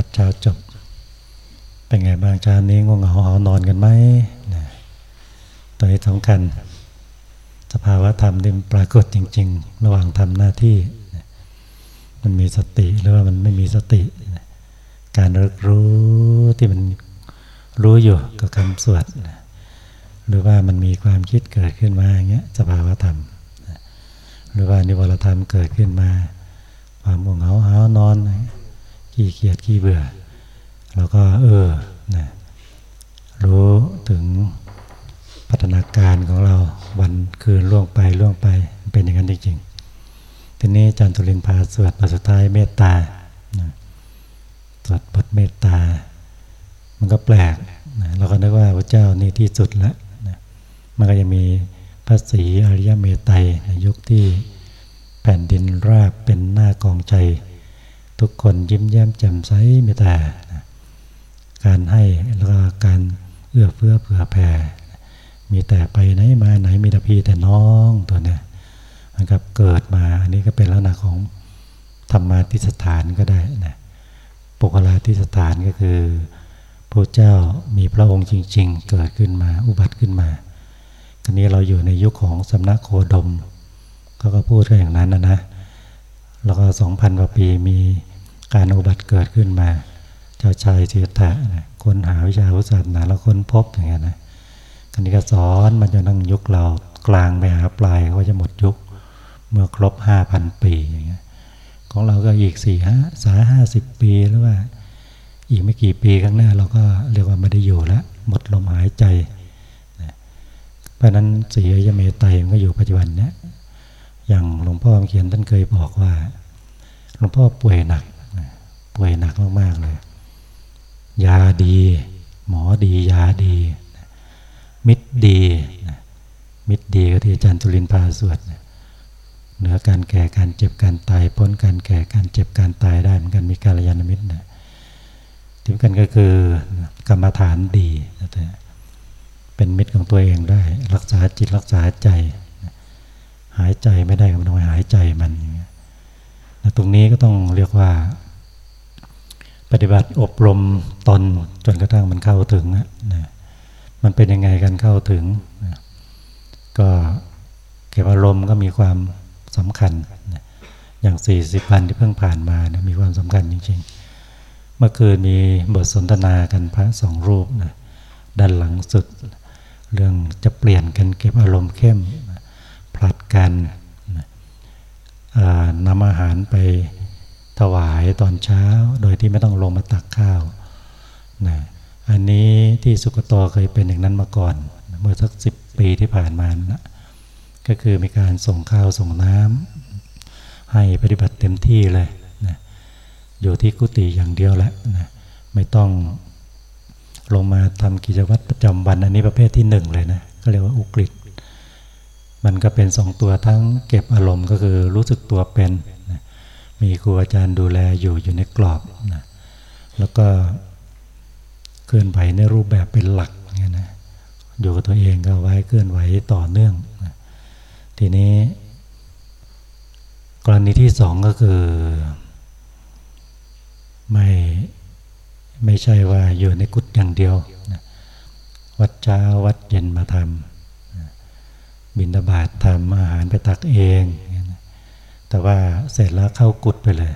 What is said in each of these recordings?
วัดเช้าจบ เป็นไงบ้างชานี้ง่วงเหงาหอนอนกันไหมนะตัวนี้สำคัญ สภาวะธรรมที่ปรากฏจริง ๆ ระหว่างทำหน้าที่ มันมีสติหรือว่ามันไม่มีสติ การรู้รู้ที่มันรู้อยู่กับคำสวดหรือว่ามันมีความคิดเกิดขึ้นมาอย่างเงี้ยสภาวะธรรม หรือว่านิวรธรรมเกิดขึ้นมา ความง่วงเหงาหานอน ขี้เกียจขี้เบื่อเราก็เออนะรู้ถึงพัฒนาการของเราวันคืนล่วงไปล่วงไปเป็นอย่างนั้นจริงๆทีนี้จันทุรินพาสวดบทสุดท้ายเมตตาสวดบทเมตตา มันก็แปลกนะเราก็นึกว่าพระเจ้านี่ที่สุดแล้วนะมันก็ยังมีพระศรีอริยเมตไตรยุคที่แผ่นดินราบเป็นหน้ากองใจ ทุกคนยิ้มแย้มแจ่มใสเมตตาการให้แล้วก็การเอื้อเฟื้อเผื่อแผ่มีแต่ไปไหนมาไหนมีแต่พี่แต่น้องตัวเนี้ยนะครับเกิดมาอันนี้ก็เป็นลักษณะของธรรมาทิสถานก็ได้นะปุคลาทิสถานก็คือพระเจ้ามีพระองค์จริง ๆ เกิดขึ้นมาอุบัติขึ้นมาทีนี้เราอยู่ในยุคของสำนักโคดมเขาก็พูดกันอย่างนั้นนะนะแล้วก็สองพันกว่าปีมี การอุบัติเกิดขึ้นมา เจ้าชายเสียตะนะคนหาวิชาวุฒิศาสนาแล้วคนพบอย่างเงี้ยนะกันนี้ก็สอนมันจะนั่งยุคเรากลางไปหาปลายก็จะหมดยุคเมื่อครบห้าพันปีอย่างเงี้ยของเราก็อีกสี่ห้าสาห้าสิบปีหรือว่า อีกไม่กี่ปีข้างหน้าเราก็เรียกว่าไม่ได้อยู่แล้วหมดลมหายใจเพราะนั้นสียเมตไตมันก็อยู่ปัจจุบันเนี้ยอย่างหลวงพ่อเขียนท่านเคยบอกว่าหลวงพ่อป่วยหนัก ป่วยหนักมากๆเลย ยาดี หมอดี ยาดี มิตรดี มิตรดีก็ที่อาจารย์จุลินพาสวดเหนือการแก่การเจ็บการตายพ้นการแก่การเจ็บการตายได้เหมือนกันมีการยานมิตรนะที่กันก็คือกรรมฐานดีเป็นมิตรของตัวเองได้ รักษาจิตรักษาใจ หายใจไม่ได้ก็ต้องหายใจมันตรงนี้ก็ต้องเรียกว่า ปฏิบัติอบรมตนจนกระทั่งมันเข้าถึงนะมันเป็นยังไงกันเข้าถึงนะก็เก็บอารมณ์ก็มีความสำคัญนะอย่างสี่สิบพันที่เพิ่งผ่านมานะมีความสำคัญจริงๆ เมื่อคืนมีบทสนทนากันพระสองรูปนะด้านหลังสุด เรื่องจะเปลี่ยนกันเก็บอารมณ์เข้มผลัดกันนำอาหารไป ถวายตอนเช้าโดยที่ไม่ต้องลงมาตักข้าวนะอันนี้ที่สุกโตเคยเป็นอย่างนั้นมาก่อน เมื่อสักสิบปีที่ผ่านมานะก็คือมีการส่งข้าวส่งน้ำให้ปฏิบัติเต็มที่เลยนะอยู่ที่กุฏิอย่างเดียวแหละนะไม่ต้องลงมาทำกิจวัตรประจำวันอันนี้ประเภทที่หนึ่งเลยนะก็เรียกว่าอุกฤษมันก็เป็นสองตัวทั้งเก็บอารมณ์ก็คือรู้สึกตัวเป็น มีครูอาจารย์ดูแลอยู่อยู่ในกรอบนะแล้วก็เคลื่อนไหวในรูปแบบเป็นหลักเงี้ยนะอยู่กับตัวเองก็ไว้เคลื่อนไหวต่อเนื่องนะทีนี้ กรณีที่สองก็คือ ไม่ไม่ใช่ว่าอยู่ในกุฏอย่างเดียวนะวัดเช้าวัดเย็นมาทำบินตบาททำอาหารไปตักเอง แต่ว่าเสร็จแล้วเข้ากุดไปเลย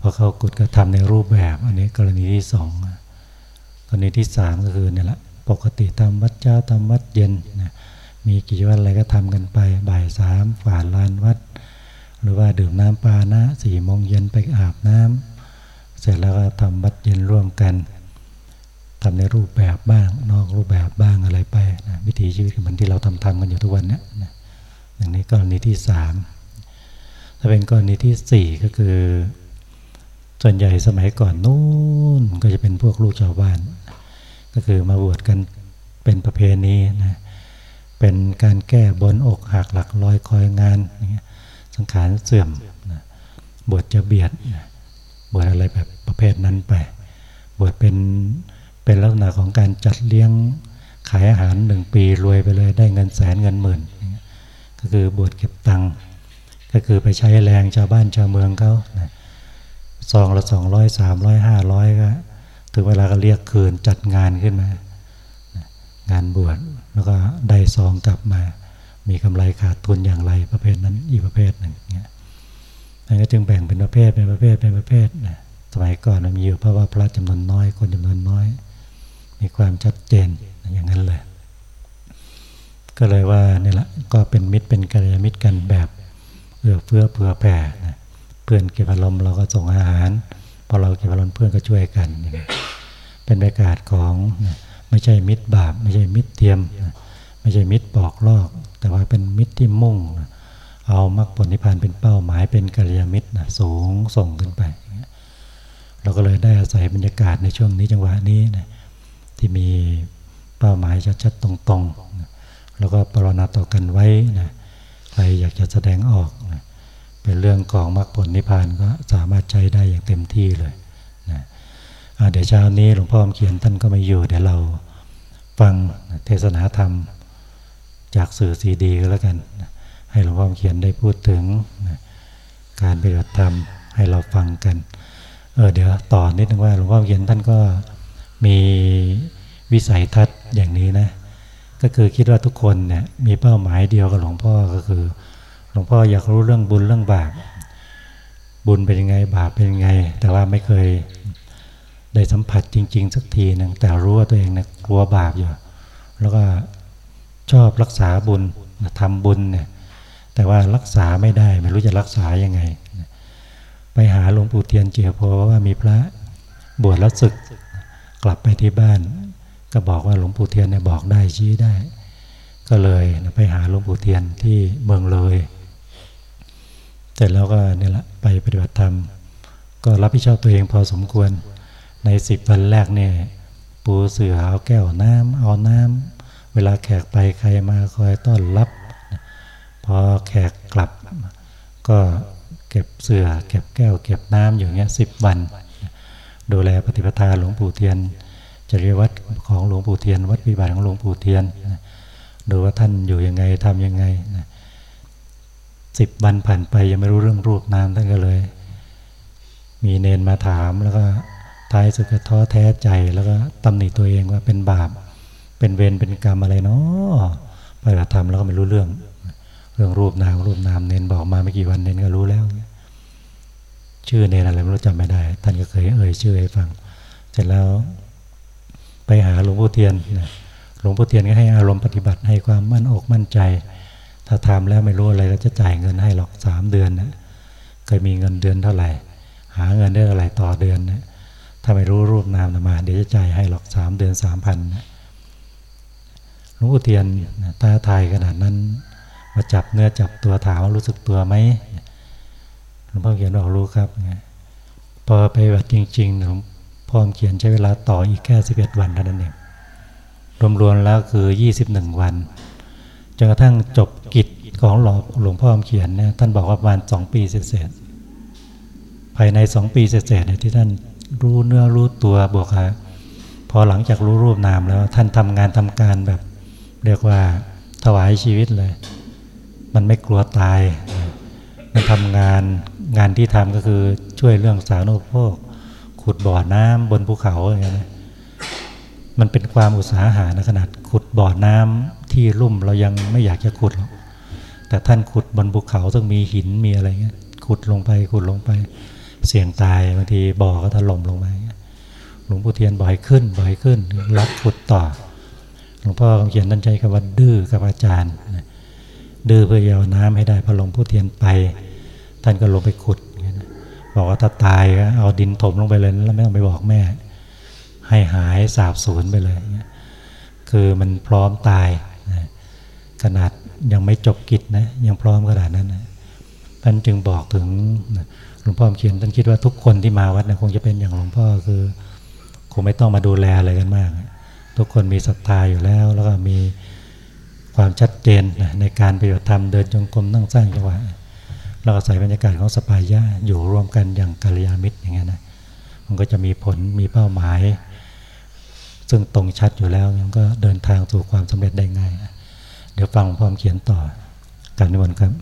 พอเข้ากุดก็ทำในรูปแบบ อันนี้กรณีที่สองกรณีที่สามก็คือเนี่ยแหละปกติทำวัดเจ้าทำวัดเย็นนะมีกิจวัตรอะไรก็ทำกันไปบ่ายสามฝ่าลานวัด หรือว่าดื่มน้ำปานะสี่โมงเย็นไปอาบน้ำเสร็จแล้วก็ทำวัดเย็นร่วมกันทำในรูปแบบบ้าง นอกรูปแบบบ้างอะไรไปนะวิถีชีวิตเหมือนที่เราทำทำกันอยู่ทุกวันเนี้ยนะ อย่างนี้กรณีที่สามถ้าเป็นกรณีที่สี่ก็คือ ส่วนใหญ่สมัยก่อนนู้นก็จะเป็นพวกลูกชาวบ้าน ก็คือมาบวชกันเป็นประเพณีนะเป็นการแก้บนอกหักหลักลอยคอยงานสังขารเสื่อมนะบวชจะเบียดนะบวชอะไรแบบประเภทนั้นไป บวชเป็นเป็นลักษณะของการจัดเลี้ยงขายอาหารหนึ่งปีรวยไปเลยได้เงินแสนเงินหมื่น ก็คือบวชเก็บตังค์ก็คือไปใช้แรงชาวบ้านชาวเมืองเขาซองละสองร้อยสามร้อยห้าร้อยก็ถึงเวลาก็เรียกคืนจัดงานขึ้นมา งานบวชแล้วก็ได้ซองกลับมา มีกำไรขาดทุนอย่างไรประเภทนั้นอีกประเภทหนึ่งเงี้ยนั่นก็จึงแบ่งเป็นประเภทเป็นประเภทเป็นประเภทนะสมัยก่อนมันมีอยู่เพราะว่าพระจำนวนน้อยคนจำนวนน้อย มีความชัดเจนอย่างนั้นเลย ก็เลยว่านี่แหละก็เป็นมิตรเป็นกัลยาณมิตรกันแบบเอื้อเฟื้อเผื่อแผ่นะเพื่อนเก็บอารมณ์เราก็ส่งอาหารพอเราเก็บอารมณ์เพื่อนก็ช่วยกัน เป็นบรรยากาศของไม่ใช่มิตรบาป ไม่ใช่มิตรเทียม ไม่ใช่มิตรปอกลอก แต่ว่าเป็นมิตรที่มุ่ง เอามรรคผลนิพพานเป็นเป้าหมายเป็นกัลยาณมิตรสูงส่งขึ้นไป เราก็เลยได้อาศัยบรรยากาศในช่วงนี้จังหวะนี้นะที่มีเป้าหมายชัดๆตรงๆ แล้วก็ปรนนาต่อกันไว้นะใครอยากจะแสดงออกนะเป็นเรื่องของมรรคผลนิพพานก็สามารถใช้ได้อย่างเต็มที่เลยนะเดี๋ยวเช้านี้หลวงพ่อเขียนท่านก็ไม่อยู่เดี๋ยวเราฟังเทศนาธรรมจากสื่อซีดีก็แล้วกันนะให้หลวงพ่อเขียนได้พูดถึงนะการปฏิบัติธรรมให้เราฟังกัน เออเดี๋ยวต่อนิดนึงว่าหลวงพ่อเขียนท่านก็มีวิสัยทัศน์อย่างนี้นะ ก็คือคิดว่าทุกคนเนี่ยมีเป้าหมายเดียวกับหลวงพ่อก็คือ หลวงพ่ออยากรู้เรื่องบุญเรื่องบาปบุญเป็นยังไงบาปเป็นยังไง แต่ว่าไม่เคยได้สัมผัสจริง ๆ สักทีหนึ่งแต่รู้ว่าตัวเองเนี่ยกลัวบาปอยู่ แล้วก็ชอบรักษาบุญทำบุญเนี่ยแต่ว่ารักษาไม่ได้ไม่รู้จะรักษายังไง ไปหาหลวงปู่เทียนเจียโพว่ามีพระบวชแล้วศึกกลับไปที่บ้าน ก็บอกว่าหลวงปู่เทียนเนี่ยบอกได้ชี้ได้ ก็เลยไปหาหลวงปู่เทียนที่เมืองเลย เสร็จแล้วก็เนี่ยละไปปฏิบัติธรรม ก็รับผิดชอบตัวเองพอสมควร ในสิบวันแรกเนี่ยปูเสือเอาแก้วน้ำเอาน้ำเวลาแขกไปใครมาคอยต้อนรับ พอแขกกลับ ก็เก็บเสือเก็บแก้ว เก็บน้ำอยู่เงี้ยสิบวัน ดูแลปฏิปทาหลวงปู่เทียน จริยวัดของหลวงปู่เทียน วัดปิบัติของหลวงปู่เทียนดูว่าท่านอยู่ยังไงทำยังไงสิบวันผ่านไปยังไม่รู้เรื่องรูปนามท่านก็เลย มีเนนมาถามแล้วก็ท้ายสุดก็ท้อแท้ใจแล้วก็ตำหนิตัวเองว่าเป็นบาป เป็นเวรเป็นกรรมอะไรเนาะปฏิบัติธรรมแล้วก็ไม่รู้เรื่อง เรื่องรูปนามรูปนามเนนบอกมาไม่กี่วันเนนก็รู้แล้ว ชื่อเนนอะไรไม่รู้จำไม่ได้ ท่านก็เคยเอ่ยชื่อให้ฟัง เสร็จแล้ว ไปหาหลวงพ่อเทียนหลวงพ่อเทียนก็ให้อารมณ์ปฏิบัติให้ความมั่นอกมั่นใจ ถ้าทำแล้วไม่รู้อะไรก็จะจ่ายเงินให้หรอกสามเดือนนะเคยมีเงินเดือนเท่าไหร่ หาเงินได้เท่าไหร่ต่อเดือนนะถ้าไม่รู้รูปนามนะมา เดี๋ยวจะจ่ายให้หรอกสามเดือนสามพันนะหลวงปู่เทียนตาทายขนาดนั้น มาจับเนื้อจับตัวถามว่ารู้สึกตัวไหมหลวงพ่อเขียนบอกรู้ครับพอไปแบบจริงๆหลวง พ่อเขียนใช้เวลาต่ออีกแค่สิบเอ็ดวันเท่านั้นเองรวมๆแล้วคือยี่สิบหนึ่งวันจนกระทั่งจบกิจของหลวงหลวงพ่อเขียนเนี่ยท่านบอกว่าประมาณสองปีเศษภายในสองปีเศษเนี่ยที่ท่านรู้เนื้อรู้ตัวบวกฮะพอหลังจากรู้รูปนามแล้วท่านทำงานทำการแบบ เรียกว่าถวายชีวิตเลย มันไม่กลัวตาย มันทำงานงานที่ทำก็คือช่วยเรื่องสาธารณูปโภค ขุดบ่อน้ำบนภูเขาอย่างเงี้ยมันเป็นความอุตสาหะนะขนาดขุดบ่อน้ำที่ลุ่มเรายังไม่อยากจะขุดแต่ท่านขุดบนภูเขาต้องมีหินมีอะไรเงี้ยขุดลงไปขุดลงไปเสี่ยงตายบางทีบ่อก็ถล่มลงมาหลวงปู่เทียนบ่อยขึ้นบ่อยขึ้นรับขุดต่อหลวงพ่อเขียนท่านใจคำว่าดื้อกับอาจารย์ดื้อเพื่อเอาน้ำให้ได้พอหลวงปู่เทียนไป ท่านก็ลงไปขุด บอกว่าถ้าตายก็เอาดินถมลงไปเลยแล้วไม่ต้องไปบอกแม่ ให้หายสาบสูญไปเลย คือมันพร้อมตายขนาดยังไม่จบกิจนะยังพร้อมขนาดนั้นนะท่านจึงบอกถึงหลวงพ่อเขียนท่านคิดว่าทุกคนที่มาวัดนะคงจะเป็นอย่างหลวงพ่อคือคงไม่ต้องมาดูแลอะไรกันมาก ทุกคนมีศรัทธาอยู่แล้ว แล้วก็มีความชัดเจนในการปฏิบัติธรรมเดินจงกรมนั่งสร้างจังหวะ เราก็ใส่บรรยากาศของสปายะอยู่ร่วมกันอย่างกัลยาณมิตรอย่างเงี้ยนะมันก็จะมีผลมีเป้าหมาย ซึ่งตรงชัดอยู่แล้วมันก็เดินทางสู่ความสำเร็จได้ง่าย เดี๋ยวฟังพร้อมเขียนต่อการนิมนต์ครับ